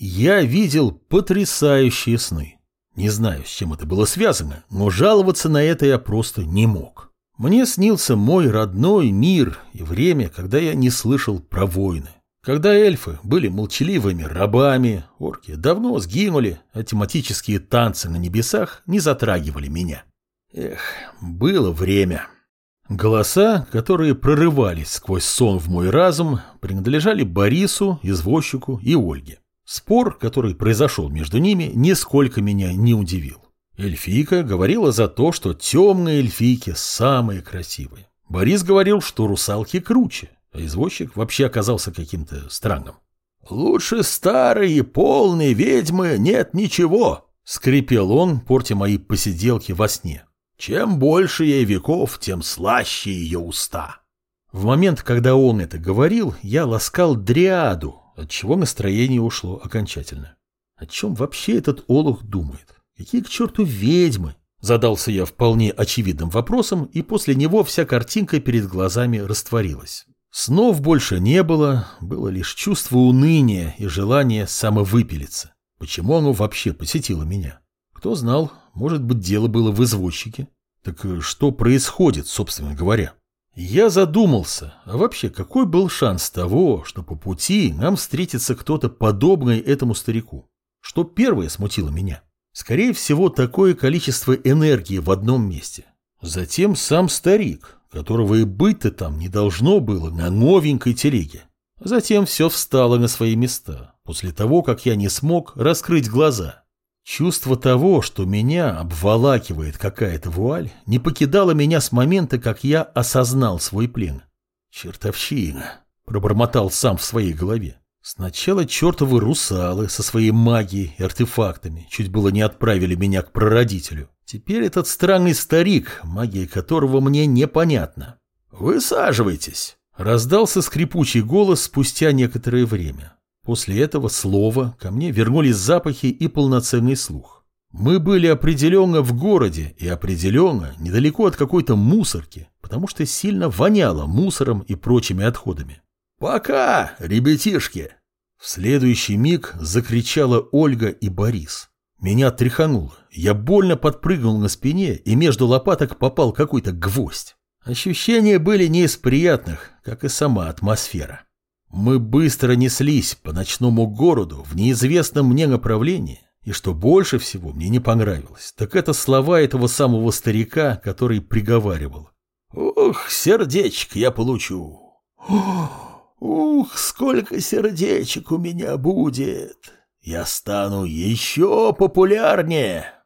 Я видел потрясающие сны. Не знаю, с чем это было связано, но жаловаться на это я просто не мог. Мне снился мой родной мир и время, когда я не слышал про войны. Когда эльфы были молчаливыми рабами, орки давно сгинули, а тематические танцы на небесах не затрагивали меня. Эх, было время. Голоса, которые прорывались сквозь сон в мой разум, принадлежали Борису, извозчику и Ольге. Спор, который произошел между ними, нисколько меня не удивил. Эльфийка говорила за то, что темные эльфийки самые красивые. Борис говорил, что русалки круче, а извозчик вообще оказался каким-то странным. «Лучше старой и полной ведьмы нет ничего», — скрипел он, портя мои посиделки во сне. Чем больше ей веков, тем слаще ее уста. В момент, когда он это говорил, я ласкал дриаду, от чего настроение ушло окончательно. О чем вообще этот олух думает? Какие к черту ведьмы? Задался я вполне очевидным вопросом, и после него вся картинка перед глазами растворилась. Снов больше не было, было лишь чувство уныния и желание самовыпилиться. Почему оно вообще посетило меня? Кто знал, может быть, дело было в извозчике? Так э, что происходит, собственно говоря? Я задумался, а вообще какой был шанс того, что по пути нам встретится кто-то подобный этому старику? Что первое смутило меня? Скорее всего, такое количество энергии в одном месте. Затем сам старик, которого и быть-то там не должно было на новенькой телеге. Затем все встало на свои места, после того, как я не смог раскрыть глаза. Чувство того, что меня обволакивает какая-то вуаль, не покидало меня с момента, как я осознал свой плен. «Чертовщина!» – пробормотал сам в своей голове. Сначала чертовы русалы со своей магией и артефактами чуть было не отправили меня к прародителю. Теперь этот странный старик, магия которого мне непонятна. «Высаживайтесь!» – раздался скрипучий голос спустя некоторое время. После этого слова ко мне вернулись запахи и полноценный слух. Мы были определенно в городе и определенно недалеко от какой-то мусорки, потому что сильно воняло мусором и прочими отходами. «Пока, ребятишки!» В следующий миг закричала Ольга и Борис. Меня тряхануло. Я больно подпрыгнул на спине, и между лопаток попал какой-то гвоздь. Ощущения были не из приятных, как и сама атмосфера. Мы быстро неслись по ночному городу в неизвестном мне направлении, и что больше всего мне не понравилось, так это слова этого самого старика, который приговаривал. «Ух, сердечек я получу! Ух, сколько сердечек у меня будет! Я стану еще популярнее!»